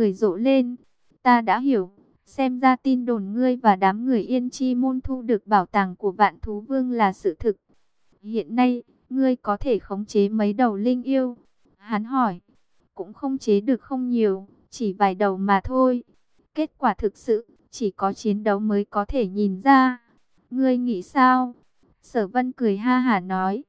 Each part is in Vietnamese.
cười rộ lên. Ta đã hiểu, xem ra tin đồn ngươi và đám người yên chi môn thu được bảo tàng của vạn thú vương là sự thực. Hiện nay, ngươi có thể khống chế mấy đầu linh yêu? Hắn hỏi, cũng không chế được không nhiều, chỉ vài đầu mà thôi. Kết quả thực sự, chỉ có chiến đấu mới có thể nhìn ra. Ngươi nghĩ sao? Sở vân cười ha hả nói,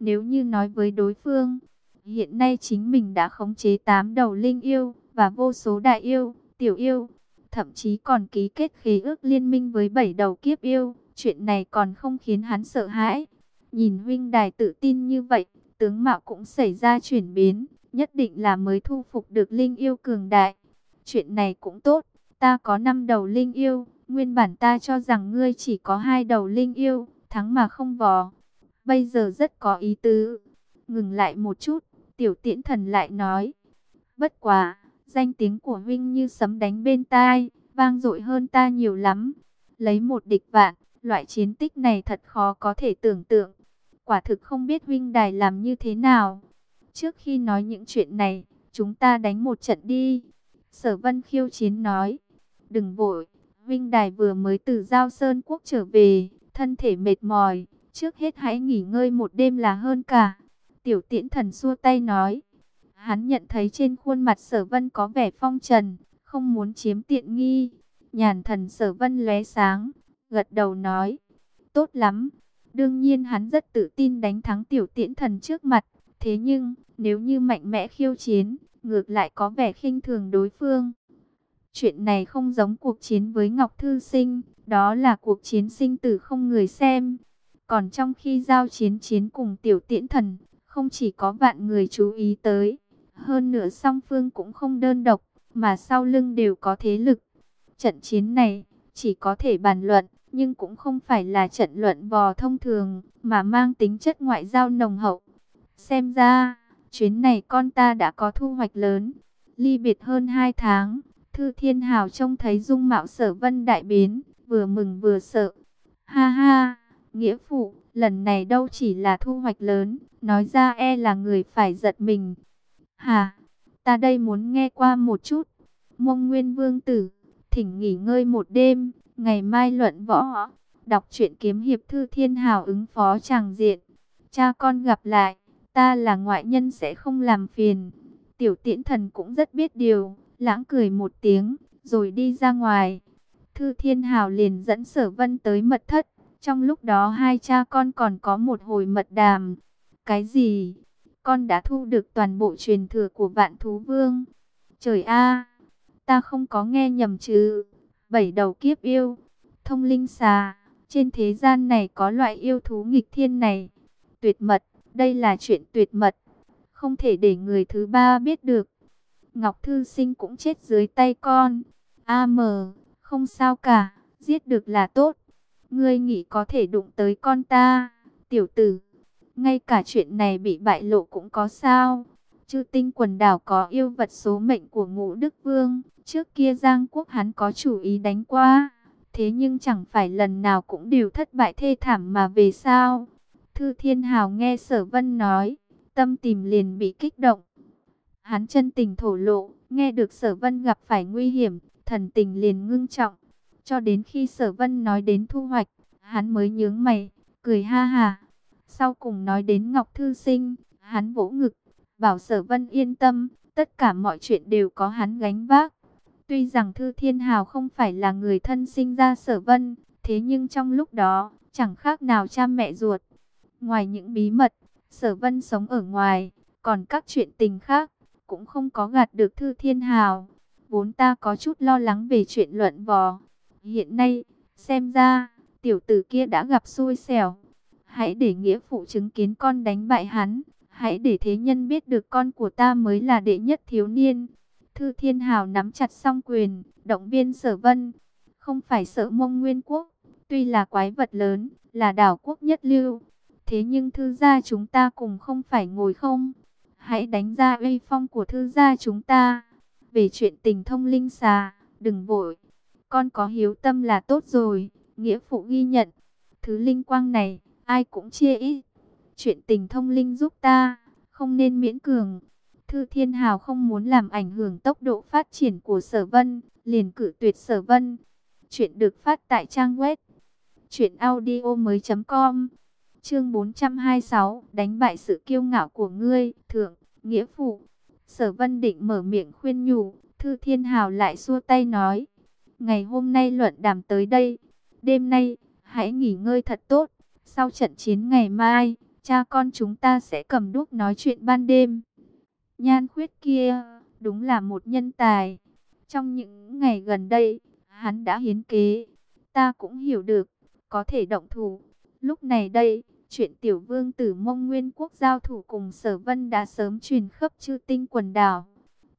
nếu như nói với đối phương, hiện nay chính mình đã khống chế 8 đầu linh yêu và vô số đại yêu, tiểu yêu, thậm chí còn ký kết khế ước liên minh với bảy đầu kiếp yêu, chuyện này còn không khiến hắn sợ hãi. Nhìn huynh đài tự tin như vậy, tướng mạo cũng xảy ra chuyển biến, nhất định là mới thu phục được linh yêu cường đại. Chuyện này cũng tốt, ta có năm đầu linh yêu, nguyên bản ta cho rằng ngươi chỉ có hai đầu linh yêu, thắng mà không vò. Bây giờ rất có ý tứ. Ngừng lại một chút, tiểu tiễn thần lại nói. Bất quá, danh tiếng của huynh như sấm đánh bên tai, vang dội hơn ta nhiều lắm. Lấy một địch vạn, loại chiến tích này thật khó có thể tưởng tượng. Quả thực không biết huynh đài làm như thế nào. Trước khi nói những chuyện này, chúng ta đánh một trận đi. Sở vân khiêu chiến nói. Đừng vội, huynh đài vừa mới từ Giao Sơn Quốc trở về, thân thể mệt mỏi. Trước hết hãy nghỉ ngơi một đêm là hơn cả. Tiểu tiễn thần xua tay nói. Hắn nhận thấy trên khuôn mặt sở vân có vẻ phong trần, không muốn chiếm tiện nghi. Nhàn thần sở vân lóe sáng, gật đầu nói. Tốt lắm. Đương nhiên hắn rất tự tin đánh thắng tiểu tiễn thần trước mặt. Thế nhưng, nếu như mạnh mẽ khiêu chiến, ngược lại có vẻ khinh thường đối phương. Chuyện này không giống cuộc chiến với Ngọc Thư Sinh, đó là cuộc chiến sinh tử không người xem. Còn trong khi giao chiến chiến cùng tiểu tiễn thần, không chỉ có vạn người chú ý tới, hơn nữa song phương cũng không đơn độc, mà sau lưng đều có thế lực. Trận chiến này chỉ có thể bàn luận, nhưng cũng không phải là trận luận vò thông thường, mà mang tính chất ngoại giao nồng hậu. Xem ra, chuyến này con ta đã có thu hoạch lớn. Ly biệt hơn 2 tháng, Thư Thiên Hào trông thấy dung mạo sở vân đại biến, vừa mừng vừa sợ. Ha ha, nghĩa phụ, lần này đâu chỉ là thu hoạch lớn, nói ra e là người phải giật mình. Hà, ta đây muốn nghe qua một chút. Mông Nguyên Vương Tử, thỉnh nghỉ ngơi một đêm, ngày mai luận võ. Đọc truyện kiếm hiệp thư thiên hào ứng phó chàng diện. Cha con gặp lại, ta là ngoại nhân sẽ không làm phiền. Tiểu tiễn thần cũng rất biết điều, lãng cười một tiếng, rồi đi ra ngoài. Thư thiên hào liền dẫn sở vân tới mật thất. Trong lúc đó hai cha con còn có một hồi mật đàm. Cái gì? Con đã thu được toàn bộ truyền thừa của vạn thú vương. Trời a, ta không có nghe nhầm chứ. Bảy đầu kiếp yêu, thông linh xà. Trên thế gian này có loại yêu thú nghịch thiên này. Tuyệt mật, đây là chuyện tuyệt mật. Không thể để người thứ ba biết được. Ngọc Thư Sinh cũng chết dưới tay con. A mờ, không sao cả, giết được là tốt. Ngươi nghĩ có thể đụng tới con ta, tiểu tử. Ngay cả chuyện này bị bại lộ cũng có sao. Chư tinh quần đảo có yêu vật số mệnh của ngũ Đức Vương. Trước kia Giang Quốc hắn có chủ ý đánh qua. Thế nhưng chẳng phải lần nào cũng đều thất bại thê thảm mà về sao. Thư Thiên Hào nghe Sở Vân nói, tâm tìm liền bị kích động. Hắn chân tình thổ lộ, nghe được Sở Vân gặp phải nguy hiểm, thần tình liền ngưng trọng. Cho đến khi sở vân nói đến thu hoạch, hắn mới nhướng mày, cười ha ha. Sau cùng nói đến Ngọc Thư Sinh, hắn vỗ ngực, bảo sở vân yên tâm, tất cả mọi chuyện đều có hắn gánh vác. Tuy rằng Thư Thiên Hào không phải là người thân sinh ra sở vân, thế nhưng trong lúc đó, chẳng khác nào cha mẹ ruột. Ngoài những bí mật, sở vân sống ở ngoài, còn các chuyện tình khác, cũng không có gạt được Thư Thiên Hào. Vốn ta có chút lo lắng về chuyện luận vò, Hiện nay, xem ra, tiểu tử kia đã gặp xui xẻo. Hãy để nghĩa phụ chứng kiến con đánh bại hắn. Hãy để thế nhân biết được con của ta mới là đệ nhất thiếu niên. Thư Thiên Hào nắm chặt song quyền, động viên sở vân. Không phải sợ mông nguyên quốc, tuy là quái vật lớn, là đảo quốc nhất lưu. Thế nhưng thư gia chúng ta cùng không phải ngồi không. Hãy đánh ra uy phong của thư gia chúng ta. Về chuyện tình thông linh xà, đừng vội. Con có hiếu tâm là tốt rồi, nghĩa phụ ghi nhận. Thứ linh quang này, ai cũng chia ít. Chuyện tình thông linh giúp ta, không nên miễn cường. Thư Thiên Hào không muốn làm ảnh hưởng tốc độ phát triển của Sở Vân, liền cử tuyệt Sở Vân. Chuyện được phát tại trang web truyệnaudiomoi.com. Chương 426, đánh bại sự kiêu ngạo của ngươi, thượng, nghĩa phụ. Sở Vân định mở miệng khuyên nhủ, Thư Thiên Hào lại xua tay nói: "Ngày hôm nay luận đàm tới đây, đêm nay hãy nghỉ ngơi thật tốt, sau trận chiến ngày mai, cha con chúng ta sẽ cầm đuốc nói chuyện ban đêm." Nhan khuyết kia, đúng là một nhân tài. Trong những ngày gần đây, hắn đã hiến kế. Ta cũng hiểu được, có thể động thủ. Lúc này đây, chuyện tiểu vương tử mông nguyên quốc giao thủ cùng sở vân đã sớm truyền khắp chư tinh quần đảo.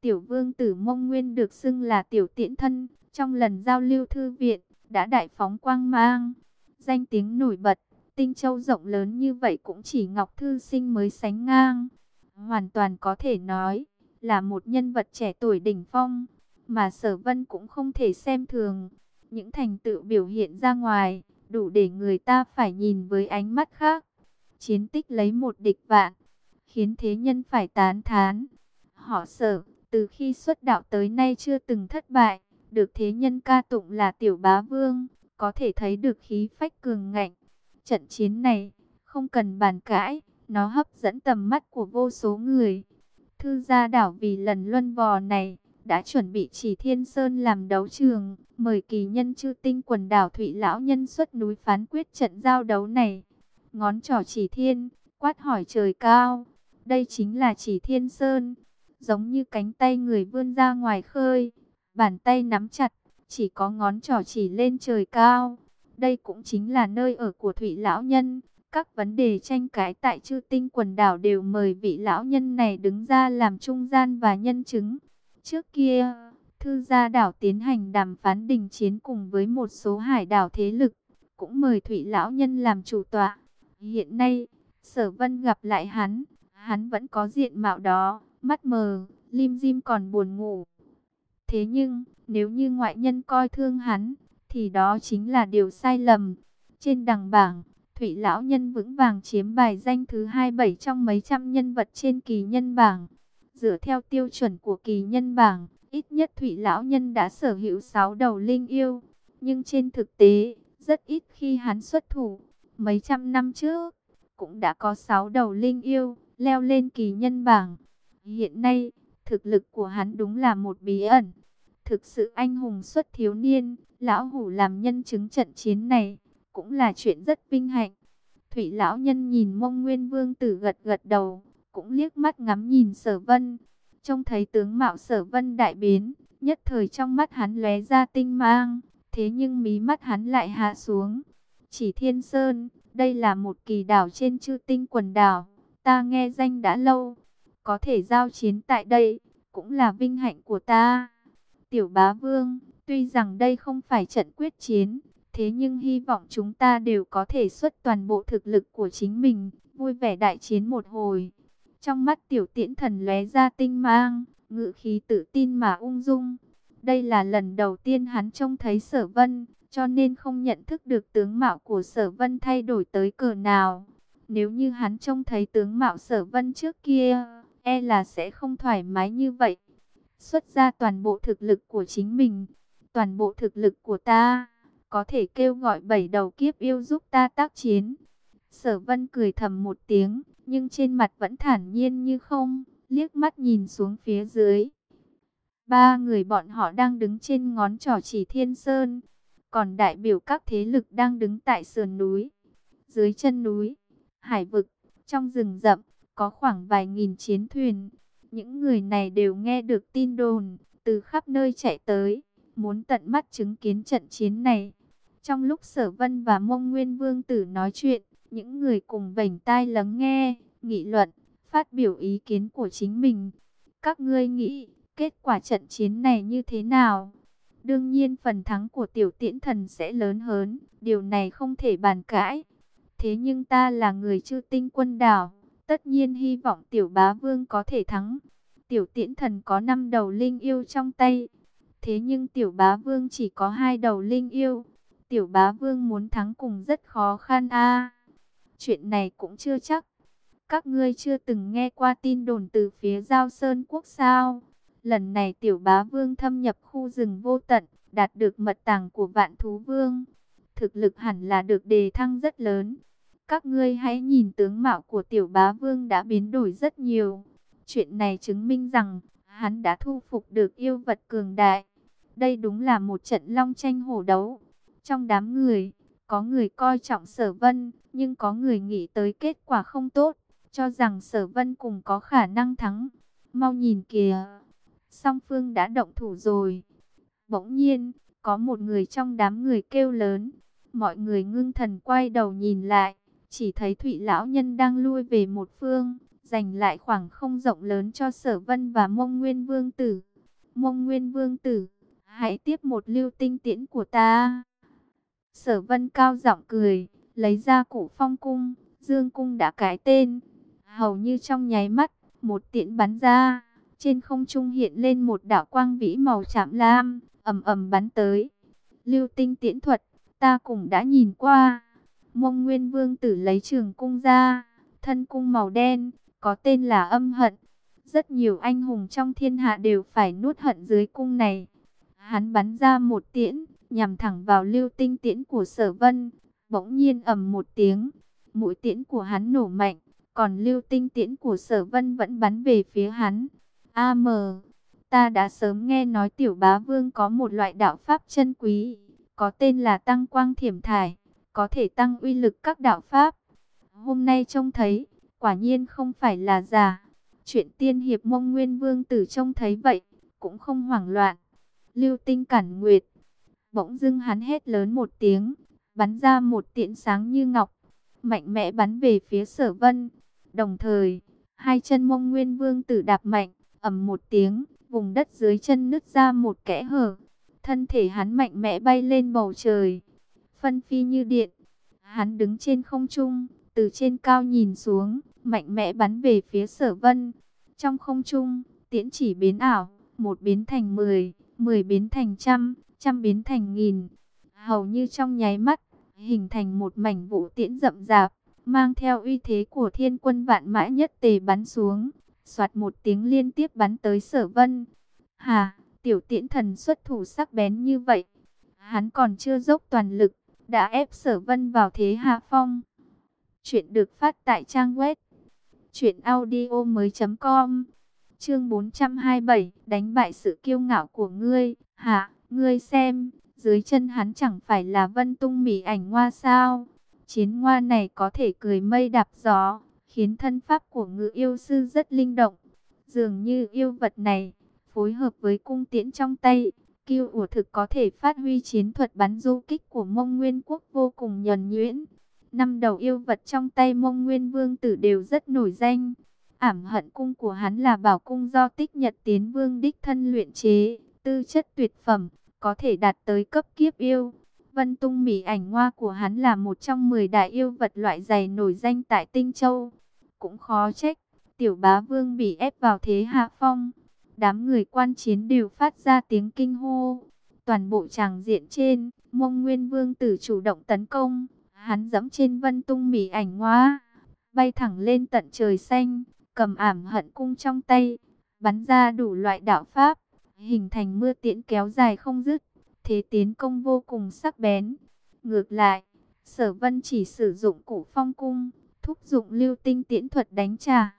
Tiểu vương tử mông nguyên được xưng là tiểu tiễn thân, trong lần giao lưu thư viện, đã đại phóng quang mang. Danh tiếng nổi bật, tinh châu rộng lớn như vậy cũng chỉ Ngọc Thư Sinh mới sánh ngang hoàn toàn có thể nói là một nhân vật trẻ tuổi đỉnh phong, mà Sở Vân cũng không thể xem thường. Những thành tựu biểu hiện ra ngoài, đủ để người ta phải nhìn với ánh mắt khác. Chiến tích lấy một địch vạn, khiến thế nhân phải tán thán. Họ Sở, từ khi xuất đạo tới nay chưa từng thất bại, được thế nhân ca tụng là tiểu bá vương, có thể thấy được khí phách cường ngạnh. Trận chiến này, không cần bàn cãi, nó hấp dẫn tầm mắt của vô số người. Thư gia đảo vì lần luân vò này, đã chuẩn bị chỉ thiên sơn làm đấu trường, mời kỳ nhân chư tinh quần đảo Thụy Lão Nhân xuất núi phán quyết trận giao đấu này. Ngón trỏ chỉ thiên, quát hỏi trời cao, đây chính là chỉ thiên sơn, giống như cánh tay người vươn ra ngoài khơi, bàn tay nắm chặt, chỉ có ngón trỏ chỉ lên trời cao. Đây cũng chính là nơi ở của Thụy Lão Nhân, các vấn đề tranh cãi tại chư tinh quần đảo đều mời vị lão nhân này đứng ra làm trung gian và nhân chứng. Trước kia, thư gia đảo tiến hành đàm phán đình chiến cùng với một số hải đảo thế lực, cũng mời thủy lão nhân làm chủ tọa. Hiện nay, sở vân gặp lại hắn, hắn vẫn có diện mạo đó, mắt mờ, lim dim còn buồn ngủ. Thế nhưng, nếu như ngoại nhân coi thương hắn, thì đó chính là điều sai lầm. Trên đằng bảng, thụy Lão Nhân vững vàng chiếm bài danh thứ 27 trong mấy trăm nhân vật trên kỳ nhân bảng. Dựa theo tiêu chuẩn của kỳ nhân bảng, ít nhất thụy Lão Nhân đã sở hữu 6 đầu linh yêu. Nhưng trên thực tế, rất ít khi hắn xuất thủ. Mấy trăm năm trước, cũng đã có 6 đầu linh yêu, leo lên kỳ nhân bảng. Hiện nay, thực lực của hắn đúng là một bí ẩn. Thực sự anh hùng xuất thiếu niên, lão hủ làm nhân chứng trận chiến này cũng là chuyện rất vinh hạnh. Thủy lão nhân nhìn mông nguyên vương tử gật gật đầu, cũng liếc mắt ngắm nhìn sở vân. Trông thấy tướng mạo sở vân đại biến, nhất thời trong mắt hắn lóe ra tinh mang, thế nhưng mí mắt hắn lại hạ xuống. Chỉ thiên sơn, đây là một kỳ đảo trên chư tinh quần đảo, ta nghe danh đã lâu, có thể giao chiến tại đây, cũng là vinh hạnh của ta. Tiểu bá vương, tuy rằng đây không phải trận quyết chiến, Thế nhưng hy vọng chúng ta đều có thể xuất toàn bộ thực lực của chính mình, vui vẻ đại chiến một hồi. Trong mắt tiểu tiễn thần lóe ra tinh mang, ngự khí tự tin mà ung dung. Đây là lần đầu tiên hắn trông thấy sở vân, cho nên không nhận thức được tướng mạo của sở vân thay đổi tới cờ nào. Nếu như hắn trông thấy tướng mạo sở vân trước kia, e là sẽ không thoải mái như vậy. Xuất ra toàn bộ thực lực của chính mình, toàn bộ thực lực của ta có thể kêu gọi bảy đầu kiếp yêu giúp ta tác chiến. Sở vân cười thầm một tiếng, nhưng trên mặt vẫn thản nhiên như không, liếc mắt nhìn xuống phía dưới. Ba người bọn họ đang đứng trên ngón trỏ chỉ thiên sơn, còn đại biểu các thế lực đang đứng tại sườn núi. Dưới chân núi, hải vực, trong rừng rậm, có khoảng vài nghìn chiến thuyền. Những người này đều nghe được tin đồn, từ khắp nơi chạy tới, muốn tận mắt chứng kiến trận chiến này. Trong lúc Sở Vân và Mông Nguyên Vương Tử nói chuyện, những người cùng vành tai lắng nghe, nghị luận, phát biểu ý kiến của chính mình. Các ngươi nghĩ, kết quả trận chiến này như thế nào? Đương nhiên phần thắng của tiểu tiễn thần sẽ lớn hơn, điều này không thể bàn cãi. Thế nhưng ta là người chư tinh quân đảo, tất nhiên hy vọng tiểu bá vương có thể thắng. Tiểu tiễn thần có 5 đầu linh yêu trong tay, thế nhưng tiểu bá vương chỉ có hai đầu linh yêu. Tiểu bá vương muốn thắng cùng rất khó khăn a. chuyện này cũng chưa chắc. Các ngươi chưa từng nghe qua tin đồn từ phía Giao Sơn Quốc sao? Lần này tiểu bá vương thâm nhập khu rừng vô tận, đạt được mật tàng của vạn thú vương. Thực lực hẳn là được đề thăng rất lớn. Các ngươi hãy nhìn tướng mạo của tiểu bá vương đã biến đổi rất nhiều. Chuyện này chứng minh rằng, hắn đã thu phục được yêu vật cường đại. Đây đúng là một trận long tranh hổ đấu. Trong đám người, có người coi trọng sở vân, nhưng có người nghĩ tới kết quả không tốt, cho rằng sở vân cùng có khả năng thắng. Mau nhìn kìa, song phương đã động thủ rồi. Bỗng nhiên, có một người trong đám người kêu lớn. Mọi người ngưng thần quay đầu nhìn lại, chỉ thấy Thụy Lão Nhân đang lui về một phương, dành lại khoảng không rộng lớn cho Sở Vân và Mông Nguyên Vương Tử. Mông Nguyên Vương Tử, hãy tiếp một lưu tinh tiễn của ta. Sở Vân cao giọng cười, lấy ra cổ phong cung, dương cung đã cái tên. Hầu như trong nháy mắt, một tiễn bắn ra, trên không trung hiện lên một đạo quang vĩ màu chạm lam, ầm ầm bắn tới. Lưu tinh tiễn thuật, ta cũng đã nhìn qua. Mông Nguyên Vương tử lấy trường cung ra, thân cung màu đen, có tên là âm hận. Rất nhiều anh hùng trong thiên hạ đều phải nuốt hận dưới cung này. Hắn bắn ra một tiễn, nhằm thẳng vào lưu tinh tiễn của sở vân. Bỗng nhiên ầm một tiếng, mũi tiễn của hắn nổ mạnh, còn lưu tinh tiễn của sở vân vẫn bắn về phía hắn. A.M. Ta đã sớm nghe nói tiểu bá vương có một loại đạo pháp chân quý, có tên là tăng quang thiểm thải, có thể tăng uy lực các đạo pháp. Hôm nay trông thấy, quả nhiên không phải là giả. Chuyện tiên hiệp mông nguyên vương tử trông thấy vậy, cũng không hoảng loạn. Lưu tinh cản nguyệt, bỗng dưng hắn hét lớn một tiếng, bắn ra một tiện sáng như ngọc, mạnh mẽ bắn về phía sở vân. Đồng thời, hai chân mông nguyên vương tử đạp mạnh, ầm một tiếng, vùng đất dưới chân nứt ra một kẽ hở. Thân thể hắn mạnh mẽ bay lên bầu trời, phân phi như điện. Hắn đứng trên không trung, từ trên cao nhìn xuống, mạnh mẽ bắn về phía sở vân. Trong không trung, tiễn chỉ biến ảo, một biến thành mười, mười biến thành trăm, trăm biến thành nghìn. Hầu như trong nháy mắt, hình thành một mảnh vũ tiễn rậm rạp, mang theo uy thế của thiên quân vạn mã nhất tề bắn xuống. Soạt một tiếng liên tiếp bắn tới sở vân. Hà, tiểu tiễn thần xuất thủ sắc bén như vậy. Hắn còn chưa dốc toàn lực, đã ép sở vân vào thế hạ phong. Chuyện được phát tại trang web audio mới com. Chương 427 Đánh bại sự kiêu ngạo của ngươi. Hạ, ngươi xem Dưới chân hắn chẳng phải là vân tung mỉ ảnh hoa sao? Chiến hoa này có thể cười mây đạp gió Khiến thân pháp của ngự yêu sư rất linh động. Dường như yêu vật này Phối hợp với cung tiễn trong tay Kiêu ủa thực có thể phát huy chiến thuật bắn du kích của mông nguyên quốc vô cùng nhuần nhuyễn Năm đầu yêu vật trong tay mông nguyên vương tử đều rất nổi danh. Ảm hận cung của hắn là bảo cung do tích nhật tiến vương đích thân luyện chế, tư chất tuyệt phẩm, có thể đạt tới cấp kiếp yêu. Vân tung mỉ ảnh hoa của hắn là một trong 10 đại yêu vật loại dày nổi danh tại Tinh Châu. Cũng khó trách, tiểu bá vương bị ép vào thế hạ phong. Đám người quan chiến đều phát ra tiếng kinh hô. Toàn bộ tràng diện trên, mông nguyên vương tử chủ động tấn công Hắn dẫm trên vân tung mỉ ảnh hoa, bay thẳng lên tận trời xanh, cầm ảm hận cung trong tay, bắn ra đủ loại đạo pháp, hình thành mưa tiễn kéo dài không dứt, thế tiến công vô cùng sắc bén. Ngược lại, sở vân chỉ sử dụng cổ phong cung, thúc dụng lưu tinh tiễn thuật đánh trả.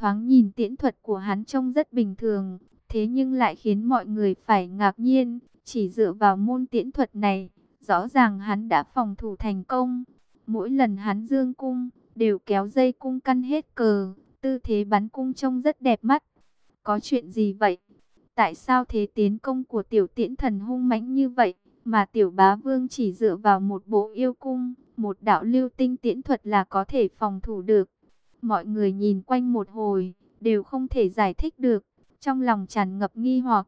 Thoáng nhìn tiễn thuật của hắn trông rất bình thường, thế nhưng lại khiến mọi người phải ngạc nhiên, chỉ dựa vào môn tiễn thuật này Rõ ràng hắn đã phòng thủ thành công. Mỗi lần hắn dương cung, đều kéo dây cung căn hết cờ. Tư thế bắn cung trông rất đẹp mắt. Có chuyện gì vậy? Tại sao thế tiến công của tiểu tiễn thần hung mãnh như vậy? Mà tiểu bá vương chỉ dựa vào một bộ yêu cung, một đạo lưu tinh tiễn thuật là có thể phòng thủ được. Mọi người nhìn quanh một hồi, đều không thể giải thích được. Trong lòng tràn ngập nghi hoặc.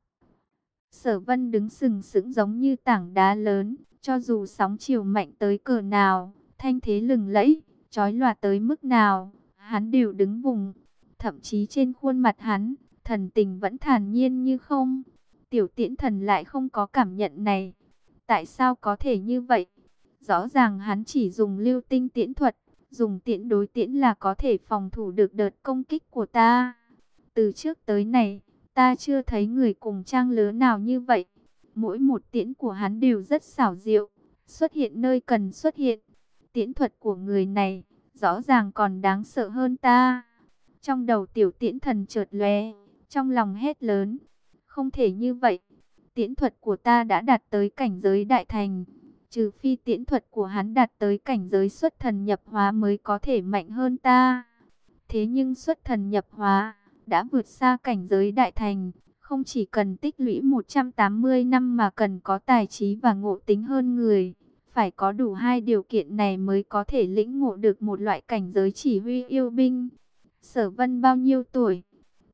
Sở vân đứng sừng sững giống như tảng đá lớn, cho dù sóng chiều mạnh tới cỡ nào, thanh thế lừng lẫy, chói lòa tới mức nào, hắn đều đứng vùng. Thậm chí trên khuôn mặt hắn, thần tình vẫn thản nhiên như không. Tiểu tiễn thần lại không có cảm nhận này. Tại sao có thể như vậy? Rõ ràng hắn chỉ dùng lưu tinh tiễn thuật, Dùng tiễn đối tiễn là có thể phòng thủ được đợt công kích của ta. Từ trước tới này, ta chưa thấy người cùng trang lứa nào như vậy. Mỗi một tiễn của hắn đều rất xảo diệu, xuất hiện nơi cần xuất hiện. Tiễn thuật của người này, rõ ràng còn đáng sợ hơn ta. Trong đầu tiểu tiễn thần chợt lóe, trong lòng hét lớn. Không thể như vậy, tiễn thuật của ta đã đạt tới cảnh giới đại thành. Trừ phi tiễn thuật của hắn đạt tới cảnh giới xuất thần nhập hóa mới có thể mạnh hơn ta. Thế nhưng xuất thần nhập hóa đã vượt xa cảnh giới đại thành, không chỉ cần tích lũy 180 năm mà cần có tài trí và ngộ tính hơn người. Phải có đủ hai điều kiện này mới có thể lĩnh ngộ được một loại cảnh giới chỉ huy yêu binh. Sở vân bao nhiêu tuổi?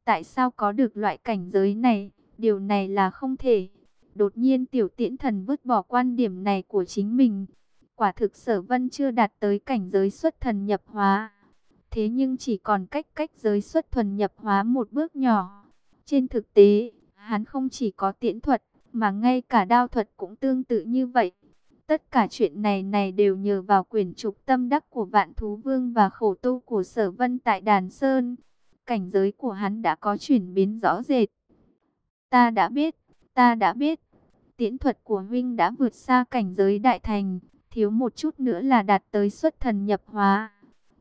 Tại sao có được loại cảnh giới này? Điều này là không thể. Đột nhiên tiểu tiễn thần vứt bỏ quan điểm này của chính mình. Quả thực sở vân chưa đạt tới cảnh giới xuất thần nhập hóa. Thế nhưng chỉ còn cách cách giới xuất thuần nhập hóa một bước nhỏ. Trên thực tế, hắn không chỉ có tiễn thuật, mà ngay cả đao thuật cũng tương tự như vậy. Tất cả chuyện này này đều nhờ vào quyền trục tâm đắc của vạn thú vương và khổ tu của sở vân tại đàn sơn. Cảnh giới của hắn đã có chuyển biến rõ rệt. Ta đã biết, ta đã biết. Tiễn thuật của huynh đã vượt xa cảnh giới đại thành, thiếu một chút nữa là đạt tới xuất thần nhập hóa.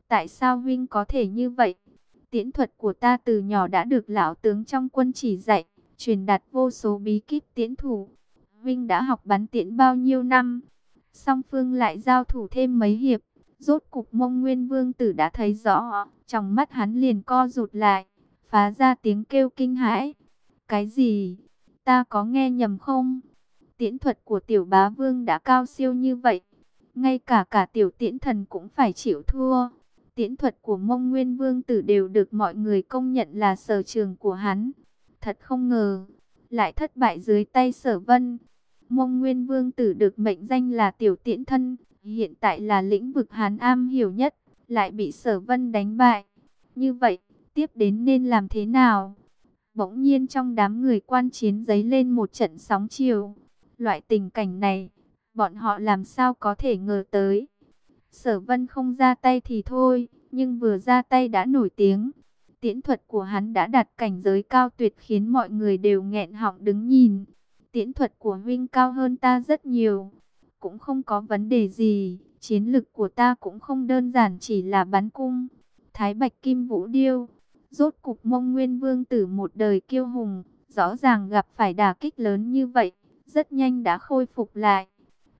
Tại sao huynh có thể như vậy? Tiễn thuật của ta từ nhỏ đã được lão tướng trong quân chỉ dạy, truyền đạt vô số bí kíp tiễn thủ. Huynh đã học bắn tiễn bao nhiêu năm? Song phương lại giao thủ thêm mấy hiệp, rốt cục mông nguyên vương tử đã thấy rõ, trong mắt hắn liền co rụt lại, phá ra tiếng kêu kinh hãi. Cái gì? Ta có nghe nhầm không? Tiễn thuật của tiểu bá vương đã cao siêu như vậy, ngay cả cả tiểu tiễn thần cũng phải chịu thua. Tiễn thuật của mông nguyên vương tử đều được mọi người công nhận là sở trường của hắn. Thật không ngờ, lại thất bại dưới tay sở vân. Mông nguyên vương tử được mệnh danh là tiểu tiễn thân, hiện tại là lĩnh vực hắn am hiểu nhất, lại bị sở vân đánh bại. Như vậy, tiếp đến nên làm thế nào? Bỗng nhiên trong đám người quan chiến giấy lên một trận sóng chiều. Loại tình cảnh này, bọn họ làm sao có thể ngờ tới. Sở vân không ra tay thì thôi, nhưng vừa ra tay đã nổi tiếng. Tiễn thuật của hắn đã đạt cảnh giới cao tuyệt khiến mọi người đều nghẹn họng đứng nhìn. Tiễn thuật của huynh cao hơn ta rất nhiều. Cũng không có vấn đề gì, chiến lực của ta cũng không đơn giản chỉ là bắn cung. Thái Bạch Kim Vũ Điêu, rốt cục mông nguyên vương tử một đời kiêu hùng, rõ ràng gặp phải đả kích lớn như vậy, rất nhanh đã khôi phục lại.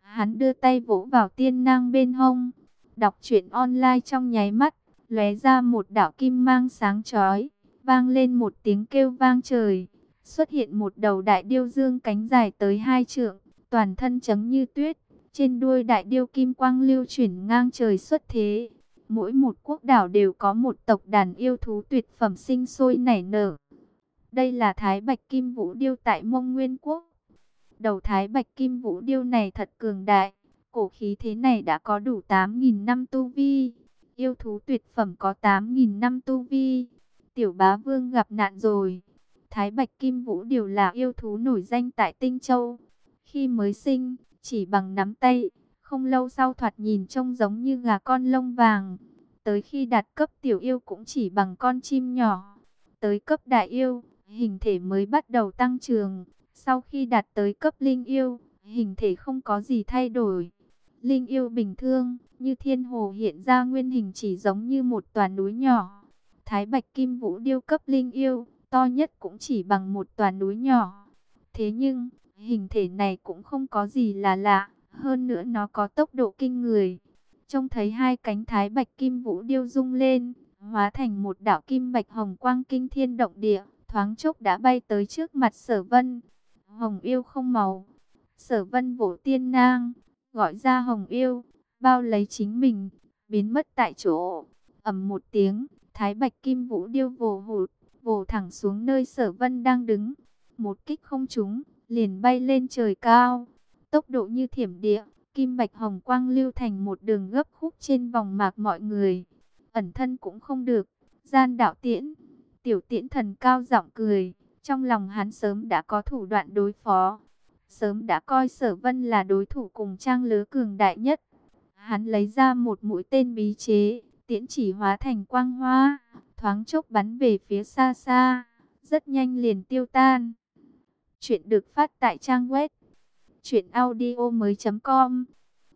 Hắn đưa tay vỗ vào tiên nang bên hông, Đọc truyện online trong nháy mắt, lóe ra một đạo kim mang sáng chói, vang lên một tiếng kêu vang trời. Xuất hiện một đầu đại điêu dương cánh dài tới hai trượng, toàn thân trắng như tuyết. Trên đuôi đại điêu kim quang lưu chuyển ngang trời xuất thế. Mỗi một quốc đảo đều có một tộc đàn yêu thú tuyệt phẩm sinh sôi nảy nở. Đây là Thái Bạch Kim Vũ Điêu tại Mông Nguyên Quốc. Đầu Thái Bạch Kim Vũ Điêu này thật cường đại cổ khí thế này đã có đủ 8.000 năm tu vi. Yêu thú tuyệt phẩm có 8.000 năm tu vi. Tiểu bá vương gặp nạn rồi. Thái Bạch Kim Vũ đều là yêu thú nổi danh tại Tinh Châu. Khi mới sinh, chỉ bằng nắm tay, không lâu sau thoạt nhìn trông giống như gà con lông vàng. Tới khi đạt cấp tiểu yêu cũng chỉ bằng con chim nhỏ. Tới cấp đại yêu, hình thể mới bắt đầu tăng trưởng. Sau khi đạt tới cấp linh yêu, hình thể không có gì thay đổi. Linh yêu bình thường, như thiên hồ hiện ra nguyên hình chỉ giống như một tòa núi nhỏ. Thái Bạch Kim Vũ điêu cấp linh yêu, to nhất cũng chỉ bằng một tòa núi nhỏ. Thế nhưng, hình thể này cũng không có gì là lạ, hơn nữa nó có tốc độ kinh người. Trông thấy hai cánh Thái Bạch Kim Vũ điêu rung lên, hóa thành một đạo kim bạch hồng quang kinh thiên động địa, thoáng chốc đã bay tới trước mặt sở vân. Hồng yêu không màu. Sở vân vỗ tiên nang, gọi ra hồng yêu, bao lấy chính mình, biến mất tại chỗ. ầm một tiếng, thái bạch kim vũ điêu vồ hụt, vồ thẳng xuống nơi sở vân đang đứng. Một kích không trúng, liền bay lên trời cao. Tốc độ như thiểm địa, kim bạch hồng quang lưu thành một đường gấp khúc trên vòng mạc mọi người. Ẩn thân cũng không được, gian đạo tiễn. Tiểu tiễn thần cao giọng cười, trong lòng hắn sớm đã có thủ đoạn đối phó sớm đã coi sở vân là đối thủ cùng trang lứa cường đại nhất. Hắn lấy ra một mũi tên bí chế, tiễn chỉ hóa thành quang hoa, thoáng chốc bắn về phía xa xa, rất nhanh liền tiêu tan. Chuyện được phát tại trang web truyệnaudiomoi.com.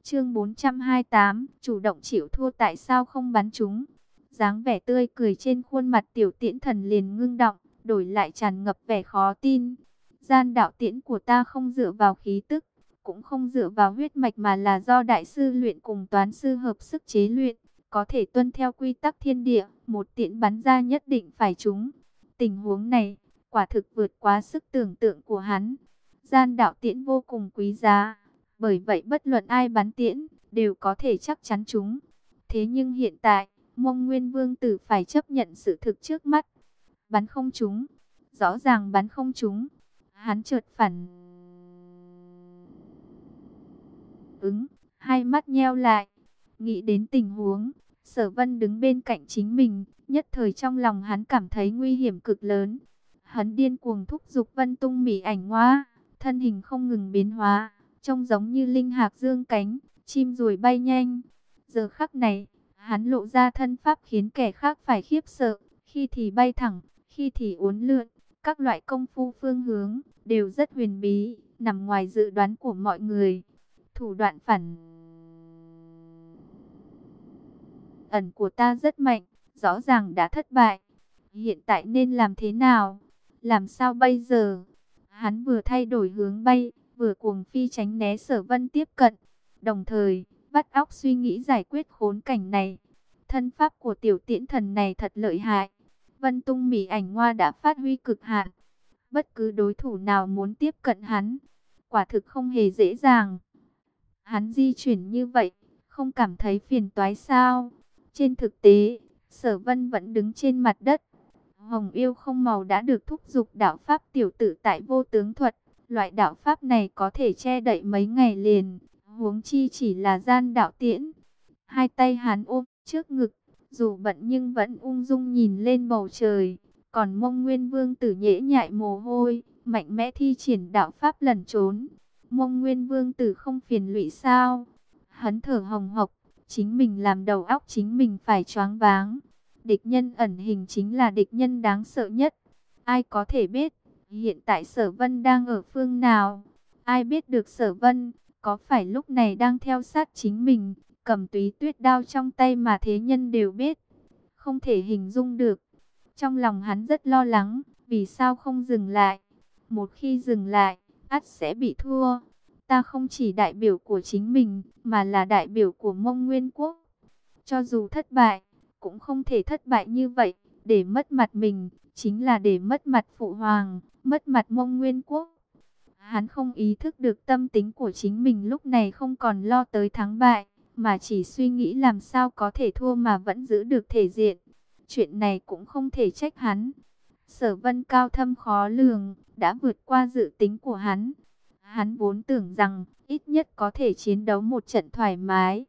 Chương 428, chủ động chịu thua tại sao không bắn chúng? Dáng vẻ tươi cười trên khuôn mặt Tiểu Tiễn Thần liền ngưng động, đổi lại tràn ngập vẻ khó tin. Gian đạo tiễn của ta không dựa vào khí tức, cũng không dựa vào huyết mạch mà là do đại sư luyện cùng toán sư hợp sức chế luyện, có thể tuân theo quy tắc thiên địa, một tiễn bắn ra nhất định phải trúng. Tình huống này, quả thực vượt quá sức tưởng tượng của hắn. Gian đạo tiễn vô cùng quý giá, bởi vậy bất luận ai bắn tiễn, đều có thể chắc chắn chúng. Thế nhưng hiện tại, mông nguyên vương tử phải chấp nhận sự thực trước mắt. Bắn không chúng. rõ ràng bắn không chúng. Hắn chợt phản ứng, hai mắt nheo lại, nghĩ đến tình huống, sở vân đứng bên cạnh chính mình, nhất thời trong lòng hắn cảm thấy nguy hiểm cực lớn. Hắn điên cuồng thúc giục vân tung mỉ ảnh hoa, thân hình không ngừng biến hóa, trông giống như linh hạc dương cánh, chim ruồi bay nhanh. Giờ khắc này, hắn lộ ra thân pháp khiến kẻ khác phải khiếp sợ, khi thì bay thẳng, khi thì uốn lượn, các loại công phu phương hướng đều rất huyền bí, nằm ngoài dự đoán của mọi người. Thủ đoạn phản ẩn của ta rất mạnh, rõ ràng đã thất bại. Hiện tại nên làm thế nào? Làm sao bây giờ? Hắn vừa thay đổi hướng bay, vừa cuồng phi tránh né sở vân tiếp cận. Đồng thời, bắt óc suy nghĩ giải quyết khốn cảnh này. Thân pháp của tiểu tiễn thần này thật lợi hại. Vân tung mỉ ảnh hoa đã phát huy cực hạn. Bất cứ đối thủ nào muốn tiếp cận hắn, quả thực không hề dễ dàng. Hắn di chuyển như vậy, không cảm thấy phiền toái sao? Trên thực tế, sở vân vẫn đứng trên mặt đất. Hồng yêu không màu đã được thúc giục đạo pháp tiểu tử tại vô tướng thuật. Loại đạo pháp này có thể che đậy mấy ngày liền, huống chi chỉ là gian đạo tiễn. Hai tay hắn ôm trước ngực, dù bận nhưng vẫn ung dung nhìn lên bầu trời. Còn mông nguyên vương tử nhễ nhại mồ hôi, mạnh mẽ thi triển đạo pháp lẩn trốn. Mông nguyên vương tử không phiền lụy sao? Hắn thở hồng hộc, chính mình làm đầu óc chính mình phải choáng váng. Địch nhân ẩn hình chính là địch nhân đáng sợ nhất. Ai có thể biết, hiện tại sở vân đang ở phương nào? Ai biết được sở vân, có phải lúc này đang theo sát chính mình, cầm túy tuyết đao trong tay mà thế nhân đều biết. Không thể hình dung được. Trong lòng hắn rất lo lắng, vì sao không dừng lại? Một khi dừng lại, ắt sẽ bị thua. Ta không chỉ đại biểu của chính mình, mà là đại biểu của mông nguyên quốc. Cho dù thất bại, cũng không thể thất bại như vậy, để mất mặt mình, chính là để mất mặt phụ hoàng, mất mặt mông nguyên quốc. Hắn không ý thức được tâm tính của chính mình lúc này không còn lo tới thắng bại, mà chỉ suy nghĩ làm sao có thể thua mà vẫn giữ được thể diện. Chuyện này cũng không thể trách hắn. Sở vân cao thâm khó lường, đã vượt qua dự tính của hắn. Hắn vốn tưởng rằng, ít nhất có thể chiến đấu một trận thoải mái.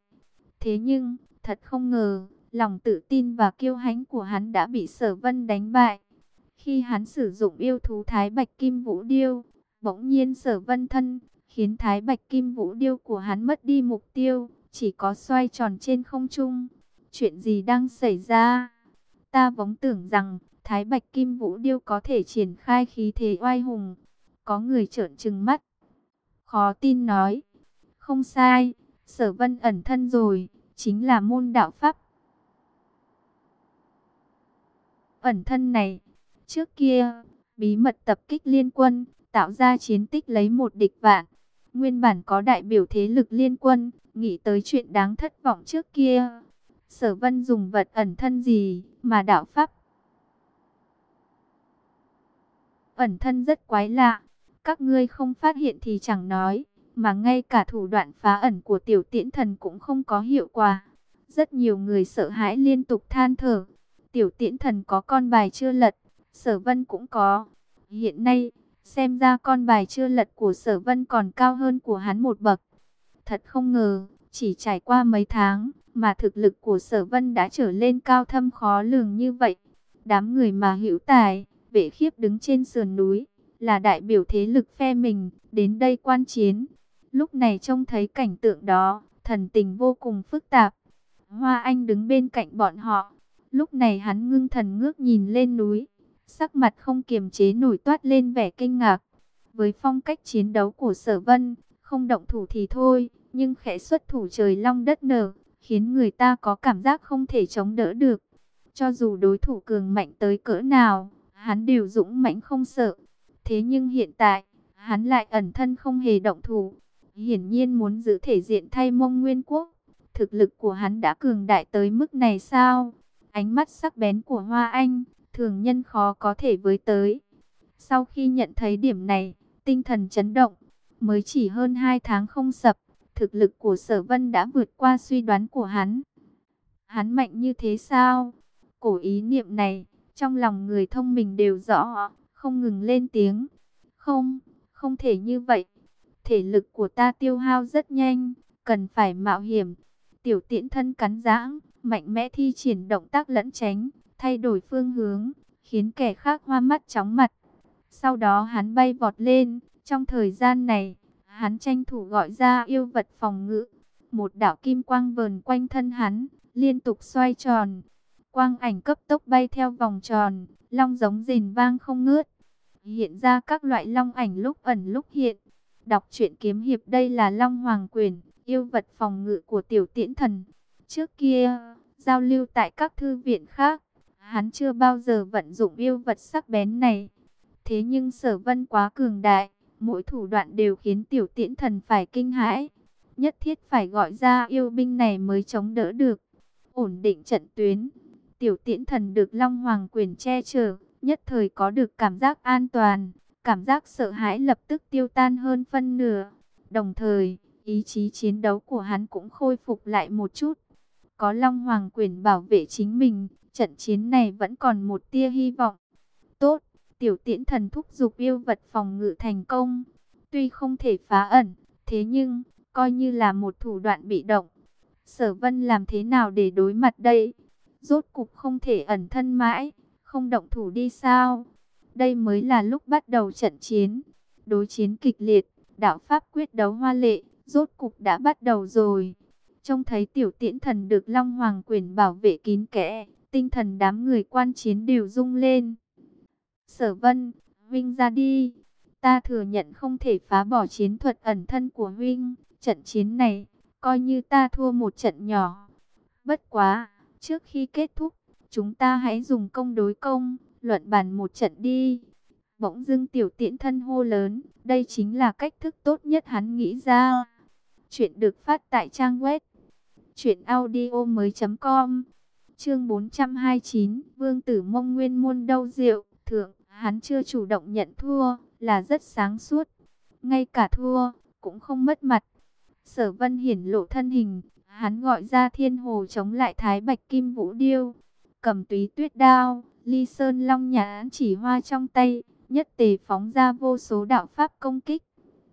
Thế nhưng, thật không ngờ, lòng tự tin và kiêu hãnh của hắn đã bị sở vân đánh bại. Khi hắn sử dụng yêu thú Thái Bạch Kim Vũ Điêu, bỗng nhiên sở vân thân, khiến Thái Bạch Kim Vũ Điêu của hắn mất đi mục tiêu, chỉ có xoay tròn trên không trung. Chuyện gì đang xảy ra? Ta vốn tưởng rằng, Thái Bạch Kim Vũ Điêu có thể triển khai khí thế oai hùng. Có người trợn trừng mắt. Khó tin nói. Không sai, sở vân ẩn thân rồi, chính là môn đạo Pháp. Ẩn thân này, trước kia, bí mật tập kích liên quân, tạo ra chiến tích lấy một địch vạn. Nguyên bản có đại biểu thế lực liên quân, nghĩ tới chuyện đáng thất vọng trước kia. Sở vân dùng vật ẩn thân gì mà đạo Pháp ẩn thân rất quái lạ. Các ngươi không phát hiện thì chẳng nói, mà ngay cả thủ đoạn phá ẩn của tiểu tiễn thần cũng không có hiệu quả. Rất nhiều người sợ hãi liên tục than thở. Tiểu tiễn thần có con bài chưa lật, sở vân cũng có. Hiện nay, xem ra con bài chưa lật của sở vân còn cao hơn của hắn một bậc. Thật không ngờ, chỉ trải qua mấy tháng, mà thực lực của sở vân đã trở lên cao thâm khó lường như vậy. Đám người mà hữu tài, vệ khiếp đứng trên sườn núi, là đại biểu thế lực phe mình, đến đây quan chiến. Lúc này trông thấy cảnh tượng đó, thần tình vô cùng phức tạp. Hoa Anh đứng bên cạnh bọn họ. Lúc này hắn ngưng thần ngước nhìn lên núi. Sắc mặt không kiềm chế nổi toát lên vẻ kinh ngạc. Với phong cách chiến đấu của sở vân, không động thủ thì thôi, nhưng khẽ xuất thủ trời long đất nở, khiến người ta có cảm giác không thể chống đỡ được. Cho dù đối thủ cường mạnh tới cỡ nào, hắn đều dũng mãnh không sợ. Thế nhưng hiện tại, hắn lại ẩn thân không hề động thủ. Hiển nhiên muốn giữ thể diện thay mông nguyên quốc. Thực lực của hắn đã cường đại tới mức này sao? Ánh mắt sắc bén của Hoa Anh, thường nhân khó có thể với tới. Sau khi nhận thấy điểm này, tinh thần chấn động, mới chỉ hơn 2 tháng không sập, thực lực của sở vân đã vượt qua suy đoán của hắn. Hắn mạnh như thế sao? Cổ ý niệm này, trong lòng người thông minh đều rõ, không ngừng lên tiếng. Không, không thể như vậy. Thể lực của ta tiêu hao rất nhanh, cần phải mạo hiểm. Tiểu tiễn thân cắn giãng, mạnh mẽ thi triển động tác lẫn tránh, thay đổi phương hướng, khiến kẻ khác hoa mắt chóng mặt. Sau đó hắn bay vọt lên, trong thời gian này, hắn tranh thủ gọi ra yêu vật phòng ngự. Một đạo kim quang vờn quanh thân hắn, liên tục xoay tròn. Quang ảnh cấp tốc bay theo vòng tròn, long giống rền vang không ngớt. Hiện ra các loại long ảnh lúc ẩn lúc hiện. Đọc truyện kiếm hiệp đây là Long Hoàng Quyền, yêu vật phòng ngự của tiểu tiễn thần. Trước kia, giao lưu tại các thư viện khác, hắn chưa bao giờ vận dụng yêu vật sắc bén này. Thế nhưng sở vân quá cường đại, mỗi thủ đoạn đều khiến tiểu tiễn thần phải kinh hãi. Nhất thiết phải gọi ra yêu binh này mới chống đỡ được. Ổn định trận tuyến, tiểu tiễn thần được Long Hoàng quyền che chở, nhất thời có được cảm giác an toàn. Cảm giác sợ hãi lập tức tiêu tan hơn phân nửa. Đồng thời, ý chí chiến đấu của hắn cũng khôi phục lại một chút. Có Long Hoàng quyền bảo vệ chính mình, trận chiến này vẫn còn một tia hy vọng. Tốt, tiểu tiễn thần thúc giục yêu vật phòng ngự thành công. Tuy không thể phá ẩn, thế nhưng, coi như là một thủ đoạn bị động. Sở vân làm thế nào để đối mặt đây? Rốt cục không thể ẩn thân mãi, không động thủ đi sao? Đây mới là lúc bắt đầu trận chiến. Đối chiến kịch liệt, đạo pháp quyết đấu hoa lệ, rốt cục đã bắt đầu rồi. Trông thấy tiểu tiễn thần được Long Hoàng quyền bảo vệ kín kẽ, tinh thần đám người quan chiến đều rung lên. Sở vân, Vinh ra đi. Ta thừa nhận không thể phá bỏ chiến thuật ẩn thân của Vinh. Trận chiến này, coi như ta thua một trận nhỏ. Bất quá, trước khi kết thúc, chúng ta hãy dùng công đối công, luận bàn một trận đi. Bỗng dưng tiểu tiễn thân hô lớn, đây chính là cách thức tốt nhất hắn nghĩ ra. Chuyện được phát tại trang web audio mới com Chương 429, Vương tử mông nguyên môn đâu rượu, thượng, hắn chưa chủ động nhận thua, là rất sáng suốt. Ngay cả thua, cũng không mất mặt. Sở vân hiển lộ thân hình, hắn gọi ra thiên hồ chống lại thái bạch kim vũ điêu. Cầm túy tuyết đao, ly sơn long nhã chỉ hoa trong tay, nhất tề phóng ra vô số đạo pháp công kích.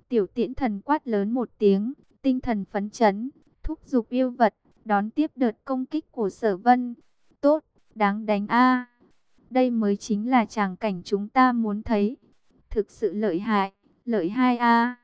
Tiểu tiễn thần quát lớn một tiếng, tinh thần phấn chấn, thúc giục yêu vật, đón tiếp đợt công kích của sở vân. Tốt, đáng đánh a Đây mới chính là tràng cảnh chúng ta muốn thấy. Thực sự lợi hại, lợi hai a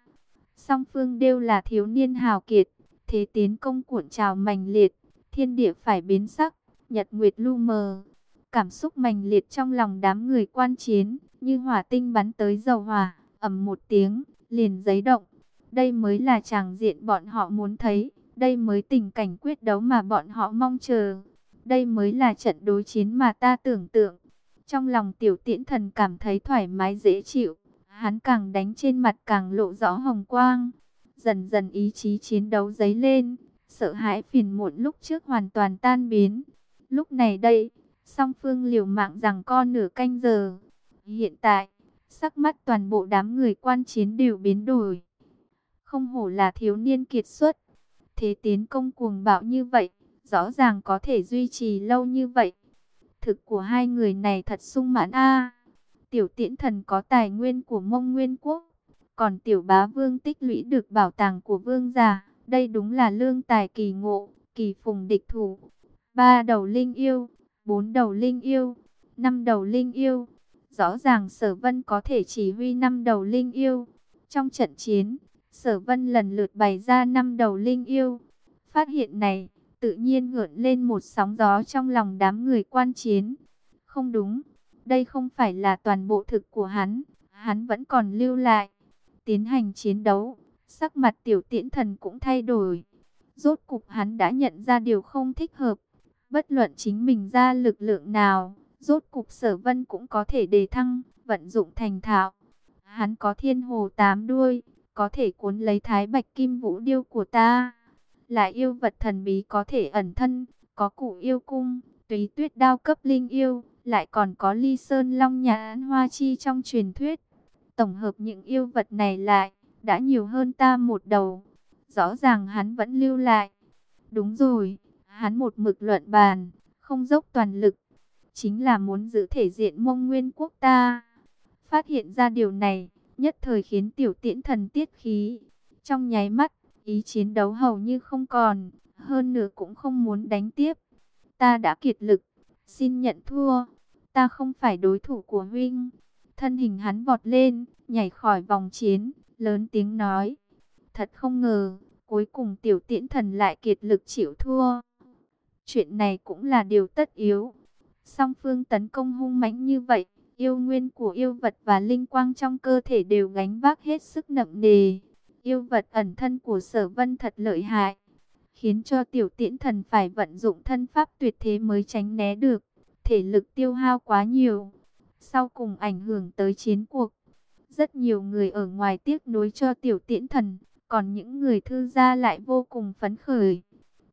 Song phương đều là thiếu niên hào kiệt, thế tiến công cuộn trào mành liệt, thiên địa phải biến sắc, nhật nguyệt lu mờ. Cảm xúc mành liệt trong lòng đám người quan chiến, như hỏa tinh bắn tới dầu hỏa, ầm một tiếng, liền giấy động. Đây mới là tràng diện bọn họ muốn thấy, đây mới tình cảnh quyết đấu mà bọn họ mong chờ. Đây mới là trận đối chiến mà ta tưởng tượng. Trong lòng tiểu tiễn thần cảm thấy thoải mái dễ chịu, hắn càng đánh trên mặt càng lộ rõ hồng quang. Dần dần ý chí chiến đấu dấy lên, sợ hãi phiền muộn lúc trước hoàn toàn tan biến. Lúc này đây, song phương liều mạng rằng con nửa canh giờ. Hiện tại, sắc mắt toàn bộ đám người quan chiến đều biến đổi. Không hổ là thiếu niên kiệt xuất. Thế tiến công cuồng bạo như vậy, rõ ràng có thể duy trì lâu như vậy. Thực của hai người này thật sung mãn a. Tiểu tiễn thần có tài nguyên của mông nguyên quốc, còn tiểu bá vương tích lũy được bảo tàng của vương già. Đây đúng là lương tài kỳ ngộ, kỳ phùng địch thủ. Ba đầu linh yêu, bốn đầu linh yêu, năm đầu linh yêu. Rõ ràng sở vân có thể chỉ huy năm đầu linh yêu. Trong trận chiến, sở vân lần lượt bày ra năm đầu linh yêu. Phát hiện này, tự nhiên ngượn lên một sóng gió trong lòng đám người quan chiến. Không đúng, đây không phải là toàn bộ thực của hắn, hắn vẫn còn lưu lại. Tiến hành chiến đấu, sắc mặt tiểu tiễn thần cũng thay đổi. Rốt cục hắn đã nhận ra điều không thích hợp. Bất luận chính mình ra lực lượng nào, rốt cục sở vân cũng có thể đề thăng, vận dụng thành thạo. Hắn có thiên hồ tám đuôi, có thể cuốn lấy thái bạch kim vũ điêu của ta. Là yêu vật thần bí có thể ẩn thân, có cụ yêu cung, túy tuyết đao cấp linh yêu, lại còn có ly sơn long nhãn hoa chi trong truyền thuyết. Tổng hợp những yêu vật này lại, đã nhiều hơn ta một đầu. Rõ ràng hắn vẫn lưu lại. Đúng rồi, hắn một mực luận bàn, không dốc toàn lực. Chính là muốn giữ thể diện mông nguyên quốc ta. Phát hiện ra điều này, nhất thời khiến tiểu tiễn thần tiết khí. Trong nháy mắt, ý chiến đấu hầu như không còn, hơn nữa cũng không muốn đánh tiếp. Ta đã kiệt lực, xin nhận thua. Ta không phải đối thủ của huynh. Thân hình hắn vọt lên, nhảy khỏi vòng chiến, lớn tiếng nói. Thật không ngờ, cuối cùng tiểu tiễn thần lại kiệt lực chịu thua. Chuyện này cũng là điều tất yếu. Song phương tấn công hung mãnh như vậy, yêu nguyên của yêu vật và linh quang trong cơ thể đều gánh vác hết sức nặng nề. Yêu vật ẩn thân của sở vân thật lợi hại, khiến cho tiểu tiễn thần phải vận dụng thân pháp tuyệt thế mới tránh né được. Thể lực tiêu hao quá nhiều, sau cùng ảnh hưởng tới chiến cuộc. Rất nhiều người ở ngoài tiếc nối cho tiểu tiễn thần, còn những người thư gia lại vô cùng phấn khởi.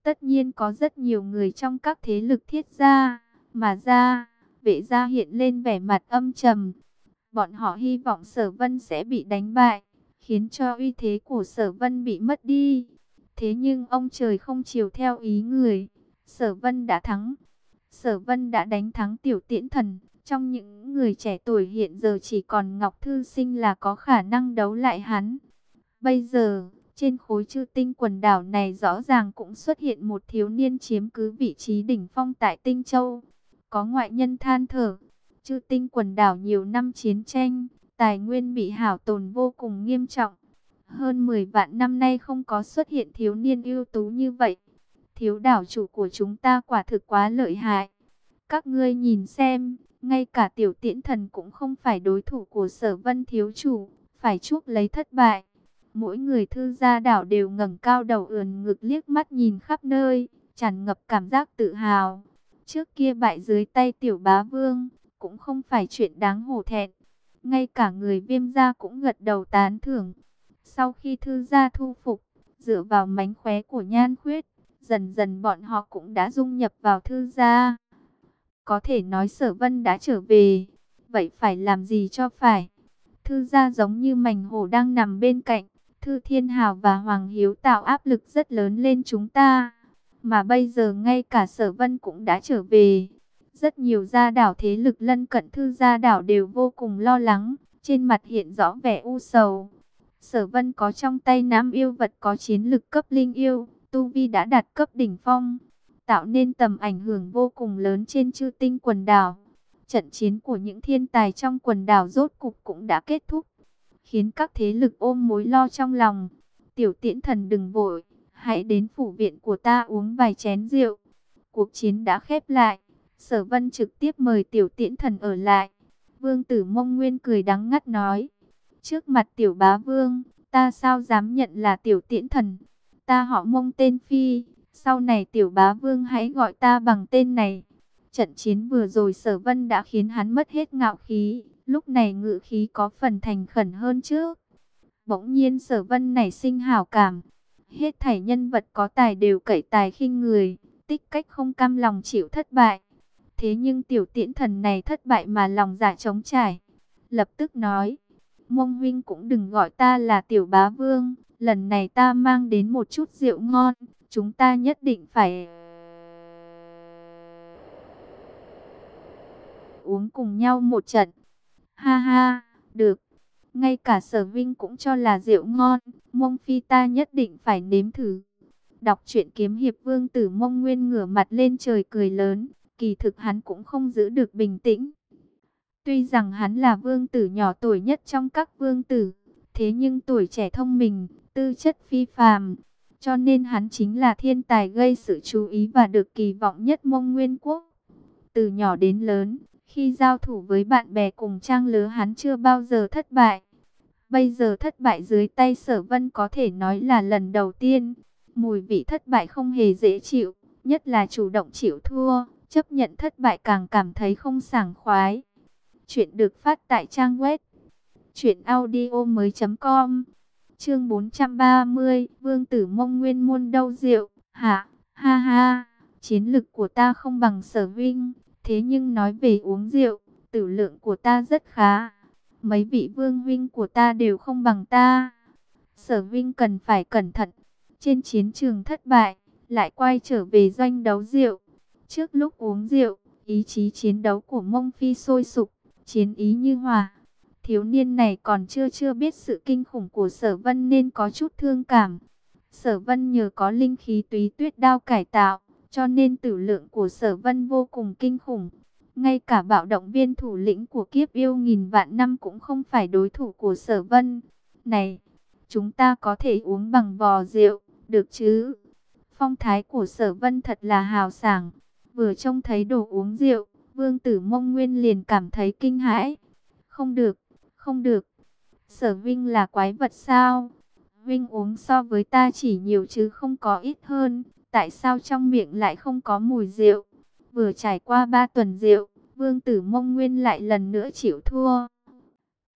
Tất nhiên có rất nhiều người trong các thế lực thiết gia, mà gia, vệ gia hiện lên vẻ mặt âm trầm. Bọn họ hy vọng sở vân sẽ bị đánh bại, khiến cho uy thế của sở vân bị mất đi. Thế nhưng ông trời không chiều theo ý người, sở vân đã thắng. Sở vân đã đánh thắng tiểu tiễn thần, trong những người trẻ tuổi hiện giờ chỉ còn Ngọc Thư Sinh là có khả năng đấu lại hắn. Bây giờ, trên khối chư tinh quần đảo này rõ ràng cũng xuất hiện một thiếu niên chiếm cứ vị trí đỉnh phong tại Tinh Châu. Có ngoại nhân than thở, chư tinh quần đảo nhiều năm chiến tranh, tài nguyên bị hảo tồn vô cùng nghiêm trọng. Hơn 10 vạn năm nay không có xuất hiện thiếu niên ưu tú như vậy. Thiếu đảo chủ của chúng ta quả thực quá lợi hại. Các ngươi nhìn xem, ngay cả tiểu tiễn thần cũng không phải đối thủ của sở vân thiếu chủ, phải chuốc lấy thất bại. Mỗi người thư gia đảo đều ngẩng cao đầu ườn ngực liếc mắt nhìn khắp nơi, tràn ngập cảm giác tự hào. Trước kia bại dưới tay tiểu bá vương, cũng không phải chuyện đáng hổ thẹn. Ngay cả người viêm gia cũng gật đầu tán thưởng. Sau khi thư gia thu phục, dựa vào mánh khóe của nhan khuyết, dần dần bọn họ cũng đã dung nhập vào thư gia. Có thể nói sở vân đã trở về, vậy phải làm gì cho phải? Thư gia giống như mảnh hổ đang nằm bên cạnh, Thư Thiên Hào và Hoàng Hiếu tạo áp lực rất lớn lên chúng ta. Mà bây giờ ngay cả sở vân cũng đã trở về. Rất nhiều gia đảo thế lực lân cận thư gia đảo đều vô cùng lo lắng, trên mặt hiện rõ vẻ u sầu. Sở vân có trong tay nam yêu vật có chiến lực cấp linh yêu, Tu Vi đã đạt cấp đỉnh phong, tạo nên tầm ảnh hưởng vô cùng lớn trên chư tinh quần đảo. Trận chiến của những thiên tài trong quần đảo rốt cục cũng đã kết thúc khiến các thế lực ôm mối lo trong lòng. Tiểu tiễn thần đừng vội, hãy đến phủ viện của ta uống vài chén rượu. Cuộc chiến đã khép lại, sở vân trực tiếp mời tiểu tiễn thần ở lại. Vương tử mông nguyên cười đắng ngắt nói, trước mặt tiểu bá vương, ta sao dám nhận là tiểu tiễn thần, ta họ mông tên phi, sau này tiểu bá vương hãy gọi ta bằng tên này. Trận chiến vừa rồi sở vân đã khiến hắn mất hết ngạo khí, Lúc này ngự khí có phần thành khẩn hơn trước. Bỗng nhiên sở vân nảy sinh hảo cảm. Hết thảy nhân vật có tài đều cậy tài khinh người, tích cách không cam lòng chịu thất bại. Thế nhưng tiểu tiễn thần này thất bại mà lòng dạ trống trải. Lập tức nói, mông huynh cũng đừng gọi ta là tiểu bá vương. Lần này ta mang đến một chút rượu ngon, chúng ta nhất định phải... Uống cùng nhau một trận. Ha ha, được. Ngay cả sở vinh cũng cho là rượu ngon, mông phi ta nhất định phải nếm thử. Đọc truyện kiếm hiệp vương tử mông nguyên ngửa mặt lên trời cười lớn, kỳ thực hắn cũng không giữ được bình tĩnh. Tuy rằng hắn là vương tử nhỏ tuổi nhất trong các vương tử, thế nhưng tuổi trẻ thông minh, tư chất phi phàm. cho nên hắn chính là thiên tài gây sự chú ý và được kỳ vọng nhất mông nguyên quốc. Từ nhỏ đến lớn, khi giao thủ với bạn bè cùng trang lứa hắn chưa bao giờ thất bại. Bây giờ thất bại dưới tay sở vân có thể nói là lần đầu tiên. Mùi vị thất bại không hề dễ chịu, nhất là chủ động chịu thua, chấp nhận thất bại càng cảm thấy không sảng khoái. Chuyện được phát tại trang web truyệnaudiomoi.com. Chương 430, Vương tử Mông Nguyên môn đâu rượu, hả? Ha ha, chiến lực của ta không bằng Sở Vinh, thế nhưng nói về uống rượu, tử lượng của ta rất khá. Mấy vị vương huynh của ta đều không bằng ta. Sở Vinh cần phải cẩn thận. Trên chiến trường thất bại, lại quay trở về doanh đấu rượu. Trước lúc uống rượu, ý chí chiến đấu của Mông Phi sôi sục, chiến ý như hòa. Thiếu niên này còn chưa chưa biết sự kinh khủng của sở vân nên có chút thương cảm. Sở vân nhờ có linh khí túy tuyết đao cải tạo, cho nên tử lượng của sở vân vô cùng kinh khủng. Ngay cả bạo động viên thủ lĩnh của kiếp yêu nghìn vạn năm cũng không phải đối thủ của sở vân. Này, chúng ta có thể uống bằng vò rượu, được chứ? Phong thái của sở vân thật là hào sảng. Vừa trông thấy đồ uống rượu, vương tử mông nguyên liền cảm thấy kinh hãi. Không được, không được. Sở Vinh là quái vật sao? Vinh uống so với ta chỉ nhiều chứ không có ít hơn. Tại sao trong miệng lại không có mùi rượu? Vừa trải qua ba tuần rượu, vương tử mông nguyên lại lần nữa chịu thua.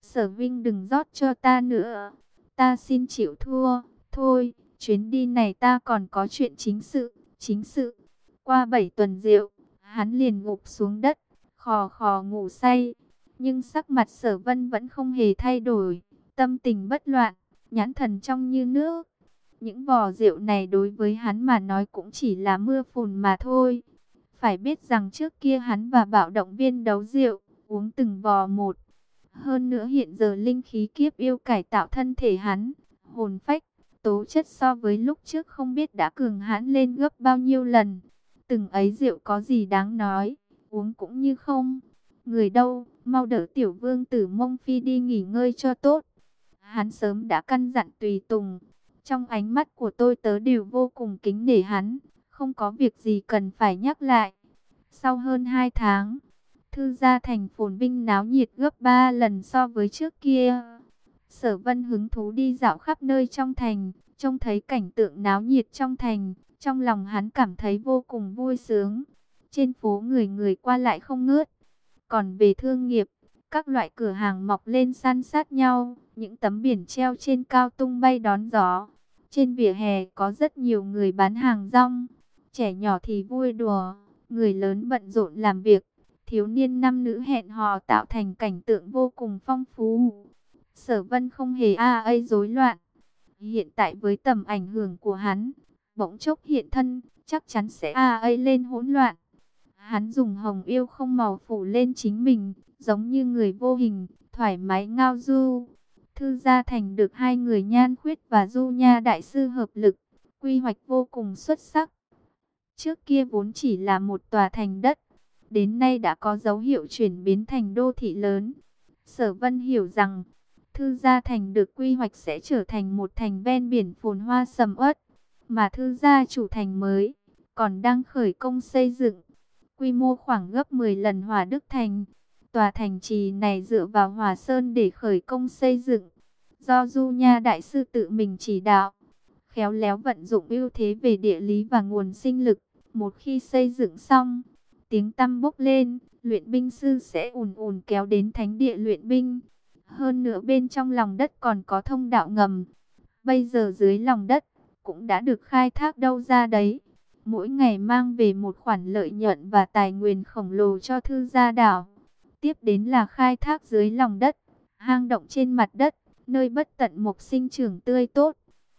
Sở Vinh đừng rót cho ta nữa. Ta xin chịu thua. Thôi, chuyến đi này ta còn có chuyện chính sự. Chính sự. Qua bảy tuần rượu, hắn liền ngục xuống đất, khò khò ngủ say. Nhưng sắc mặt sở vân vẫn không hề thay đổi, tâm tình bất loạn, nhãn thần trong như nước. Những vò rượu này đối với hắn mà nói cũng chỉ là mưa phùn mà thôi. Phải biết rằng trước kia hắn và bạo động viên đấu rượu, uống từng vò một. Hơn nữa hiện giờ linh khí kiếp yêu cải tạo thân thể hắn, hồn phách, tố chất so với lúc trước không biết đã cường hãn lên gấp bao nhiêu lần. Từng ấy rượu có gì đáng nói, uống cũng như không. Người đâu, mau đỡ tiểu vương tử mông phi đi nghỉ ngơi cho tốt. Hắn sớm đã căn dặn tùy tùng. Trong ánh mắt của tôi tớ đều vô cùng kính nể hắn. Không có việc gì cần phải nhắc lại. Sau hơn 2 tháng, thư gia thành phồn vinh náo nhiệt gấp 3 lần so với trước kia. Sở vân hứng thú đi dạo khắp nơi trong thành, trông thấy cảnh tượng náo nhiệt trong thành. Trong lòng hắn cảm thấy vô cùng vui sướng. Trên phố người người qua lại không ngớt còn về thương nghiệp, các loại cửa hàng mọc lên san sát nhau, những tấm biển treo trên cao tung bay đón gió. Trên vỉa hè có rất nhiều người bán hàng rong, trẻ nhỏ thì vui đùa, người lớn bận rộn làm việc, thiếu niên nam nữ hẹn hò tạo thành cảnh tượng vô cùng phong phú. Sở vân không hề a à rối loạn. Hiện tại với tầm ảnh hưởng của hắn, bỗng chốc hiện thân, chắc chắn sẽ a à lên hỗn loạn. Hắn dùng hồng yêu không màu phủ lên chính mình, giống như người vô hình, thoải mái ngao du. Thư gia thành được hai người nhan khuyết và du nha đại sư hợp lực, quy hoạch vô cùng xuất sắc. Trước kia vốn chỉ là một tòa thành đất, đến nay đã có dấu hiệu chuyển biến thành đô thị lớn. Sở Vân hiểu rằng, Thư Gia Thành được quy hoạch sẽ trở thành một thành ven biển phồn hoa sầm uất, mà Thư Gia chủ thành mới còn đang khởi công xây dựng quy mô khoảng gấp 10 lần Hòa Đức Thành. Tòa thành trì này dựa vào Hòa Sơn để khởi công xây dựng, do Du Nha Đại Sư tự mình chỉ đạo, khéo léo vận dụng ưu thế về địa lý và nguồn sinh lực. Một khi xây dựng xong, tiếng tăm bốc lên, luyện binh sư sẽ ùn ùn kéo đến thánh địa luyện binh. Hơn nữa bên trong lòng đất còn có thông đạo ngầm. Bây giờ dưới lòng đất cũng đã được khai thác đâu ra đấy mỗi ngày mang về một khoản lợi nhuận và tài nguyên khổng lồ cho thư gia đảo. Tiếp đến là khai thác dưới lòng đất, hang động trên mặt đất, nơi bất tận mục sinh trưởng tươi tốt.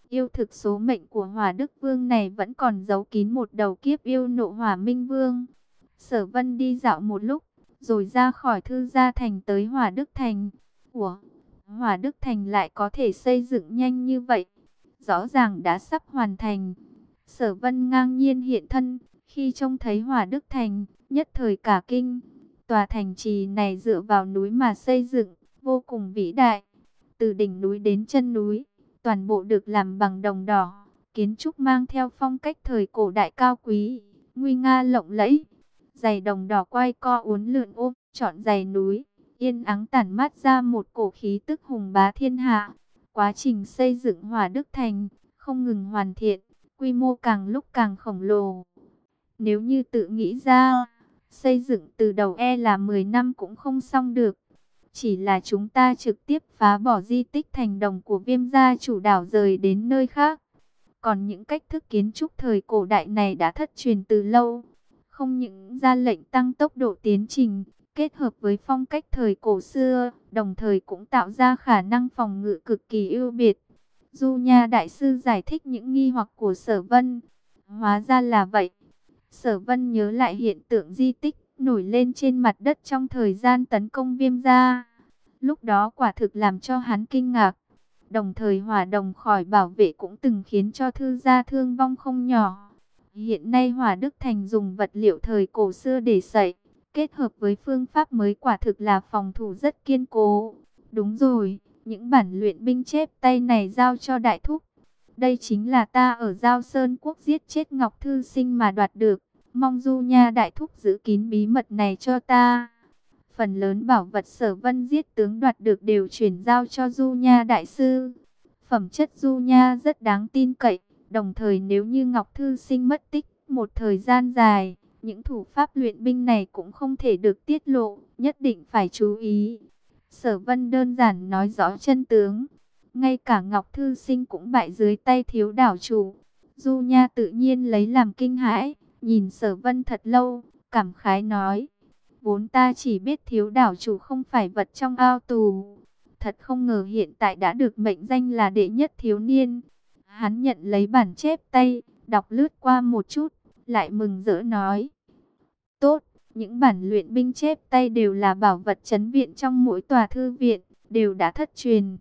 Yêu thực số mệnh của Hòa Đức Vương này vẫn còn giấu kín một đầu kiếp yêu nộ Hòa Minh Vương. Sở Vân đi dạo một lúc, rồi ra khỏi thư gia thành tới Hòa Đức Thành. Ủa, Hòa Đức Thành lại có thể xây dựng nhanh như vậy? Rõ ràng đã sắp hoàn thành. Sở vân ngang nhiên hiện thân, khi trông thấy hỏa đức thành, nhất thời cả kinh. Tòa thành trì này dựa vào núi mà xây dựng, vô cùng vĩ đại. Từ đỉnh núi đến chân núi, toàn bộ được làm bằng đồng đỏ, Kiến trúc mang theo phong cách thời cổ đại cao quý, nguy nga lộng lẫy. Giày đồng đỏ quay co uốn lượn ôm, trọn giày núi, yên ắng tản mát ra một cổ khí tức hùng bá thiên hạ. Quá trình xây dựng Hòa Đức Thành không ngừng hoàn thiện, quy mô càng lúc càng khổng lồ. Nếu như tự nghĩ ra, xây dựng từ đầu e là 10 năm cũng không xong được. Chỉ là chúng ta trực tiếp phá bỏ di tích thành đồng của viêm gia chủ đảo rời đến nơi khác. Còn những cách thức kiến trúc thời cổ đại này đã thất truyền từ lâu. Không những ra lệnh tăng tốc độ tiến trình, kết hợp với phong cách thời cổ xưa, đồng thời cũng tạo ra khả năng phòng ngự cực kỳ ưu biệt. Du Nha Đại Sư giải thích những nghi hoặc của Sở Vân. Hóa ra là vậy. Sở Vân nhớ lại hiện tượng di tích nổi lên trên mặt đất trong thời gian tấn công viêm gia. Lúc đó quả thực làm cho hắn kinh ngạc. Đồng thời hỏa đồng khỏi bảo vệ cũng từng khiến cho thư gia thương vong không nhỏ. Hiện nay hỏa đức thành dùng vật liệu thời cổ xưa để xây, kết hợp với phương pháp mới quả thực là phòng thủ rất kiên cố. Đúng rồi, những bản luyện binh chép tay này giao cho đại thúc. Đây chính là ta ở Giao Sơn Quốc giết chết Ngọc Thư Sinh mà đoạt được. Mong Du Nha Đại Thúc giữ kín bí mật này cho ta. Phần lớn bảo vật sở vân giết tướng đoạt được đều chuyển giao cho Du Nha Đại Sư. Phẩm chất Du Nha rất đáng tin cậy. Đồng thời nếu như Ngọc Thư Sinh mất tích một thời gian dài, những thủ pháp luyện binh này cũng không thể được tiết lộ, nhất định phải chú ý. Sở Vân đơn giản nói rõ chân tướng. Ngay cả Ngọc Thư Sinh cũng bại dưới tay thiếu đảo chủ. Du Nha tự nhiên lấy làm kinh hãi, nhìn Sở Vân thật lâu, cảm khái nói. Vốn ta chỉ biết thiếu đảo chủ không phải vật trong ao tù. Thật không ngờ hiện tại đã được mệnh danh là đệ nhất thiếu niên. Hắn nhận lấy bản chép tay, đọc lướt qua một chút, lại mừng rỡ nói. Tốt, những bản luyện binh chép tay đều là bảo vật chấn viện trong mỗi tòa thư viện, đều đã thất truyền.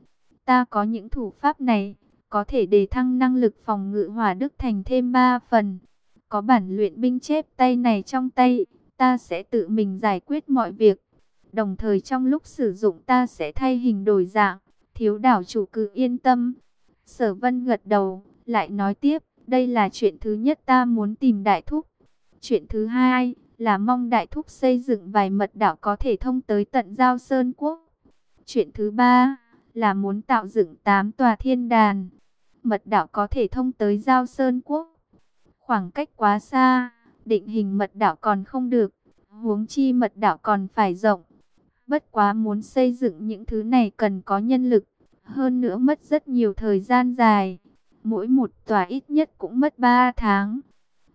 Ta có những thủ pháp này, có thể đề thăng năng lực phòng ngự hỏa đức thành thêm 3 phần. Có bản luyện binh chép tay này trong tay, ta sẽ tự mình giải quyết mọi việc. Đồng thời trong lúc sử dụng ta sẽ thay hình đổi dạng, thiếu đảo chủ cứ yên tâm. Sở vân gật đầu, lại nói tiếp, đây là chuyện thứ nhất ta muốn tìm đại thúc. Chuyện thứ hai, là mong đại thúc xây dựng vài mật đảo có thể thông tới tận giao Sơn Quốc. Chuyện thứ ba là muốn tạo dựng tám tòa thiên đàn. Mật đạo có thể thông tới giao Sơn Quốc. Khoảng cách quá xa, định hình mật đạo còn không được, huống chi mật đạo còn phải rộng. Bất quá muốn xây dựng những thứ này cần có nhân lực, hơn nữa mất rất nhiều thời gian dài. Mỗi một tòa ít nhất cũng mất 3 tháng.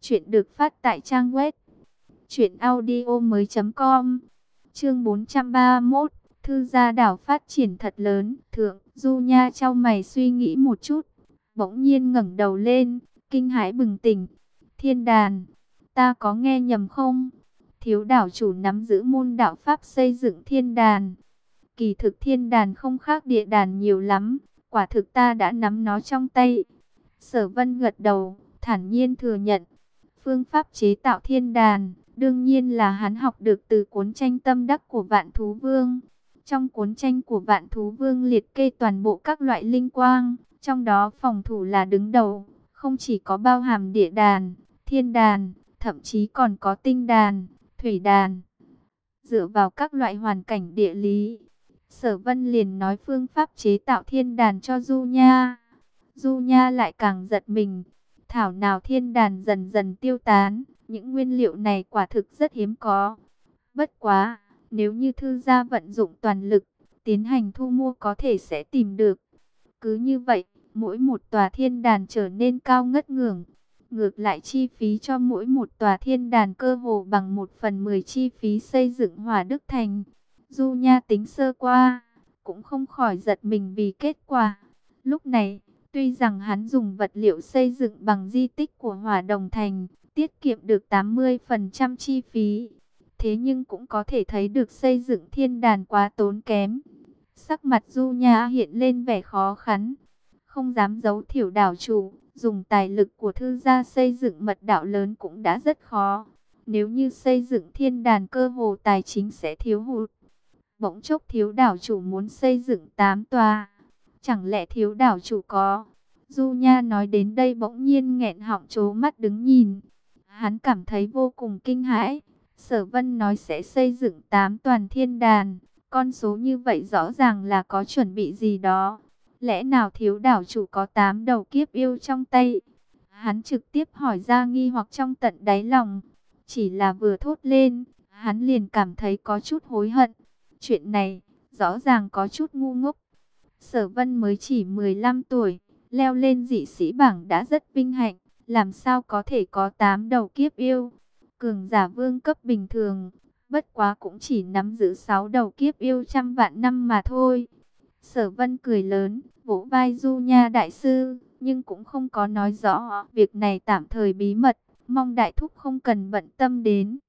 Chuyện được phát tại trang web Chuyện audio mới com Chương 431 Thư gia đảo phát triển thật lớn. Thượng Du Nha trao mày suy nghĩ một chút, Bỗng nhiên ngẩng đầu lên, Kinh hãi bừng tỉnh. Thiên đàn, Ta có nghe nhầm không? Thiếu đảo chủ nắm giữ môn đạo Pháp xây dựng thiên đàn. Kỳ thực thiên đàn không khác địa đàn nhiều lắm, Quả thực ta đã nắm nó trong tay. Sở vân gật đầu, Thản nhiên thừa nhận. Phương pháp chế tạo thiên đàn, Đương nhiên là hắn học được từ cuốn tranh tâm đắc của Vạn Thú Vương. Trong cuốn tranh của Vạn Thú Vương liệt kê toàn bộ các loại linh quang, trong đó phòng thủ là đứng đầu, không chỉ có bao hàm địa đàn, thiên đàn, thậm chí còn có tinh đàn, thủy đàn. Dựa vào các loại hoàn cảnh địa lý, Sở Vân liền nói phương pháp chế tạo thiên đàn cho Du Nha. Du Nha lại càng giật mình, thảo nào thiên đàn dần dần tiêu tán những nguyên liệu này quả thực rất hiếm có. Bất quá, nếu như thư gia vận dụng toàn lực, tiến hành thu mua có thể sẽ tìm được. Cứ như vậy, mỗi một tòa thiên đàn trở nên cao ngất ngưỡng. Ngược lại chi phí cho mỗi một tòa thiên đàn cơ hồ bằng một phần mười chi phí xây dựng hòa đức thành. Du Nha tính sơ qua, cũng không khỏi giật mình vì kết quả. Lúc này, tuy rằng hắn dùng vật liệu xây dựng bằng di tích của Hòa Đồng Thành, tiết kiệm được 80% chi phí. Thế nhưng cũng có thể thấy được xây dựng thiên đàn quá tốn kém. Sắc mặt Du Nha hiện lên vẻ khó khăn, không dám giấu thiểu đảo chủ, dùng tài lực của thư gia xây dựng mật đảo lớn cũng đã rất khó. Nếu như xây dựng thiên đàn cơ hồ tài chính sẽ thiếu hụt. Bỗng chốc thiếu đảo chủ muốn xây dựng 8 tòa. Chẳng lẽ thiếu đảo chủ có Du Nha nói đến đây bỗng nhiên nghẹn họng trố mắt đứng nhìn. Hắn cảm thấy vô cùng kinh hãi. Sở Vân nói sẽ xây dựng tám toàn thiên đàn. Con số như vậy rõ ràng là có chuẩn bị gì đó. Lẽ nào thiếu đảo chủ có tám đầu kiếp yêu trong tay? Hắn trực tiếp hỏi ra nghi hoặc trong tận đáy lòng. Chỉ là vừa thốt lên, hắn liền cảm thấy có chút hối hận. Chuyện này, rõ ràng có chút ngu ngốc. Sở Vân mới chỉ 15 tuổi, leo lên dị sĩ bảng đã rất vinh hạnh, làm sao có thể có 8 đầu kiếp yêu. Cường giả vương cấp bình thường, bất quá cũng chỉ nắm giữ 6 đầu kiếp yêu trăm vạn năm mà thôi. Sở Vân cười lớn, vỗ vai Du Nha đại sư, nhưng cũng không có nói rõ việc này tạm thời bí mật, mong đại thúc không cần bận tâm đến.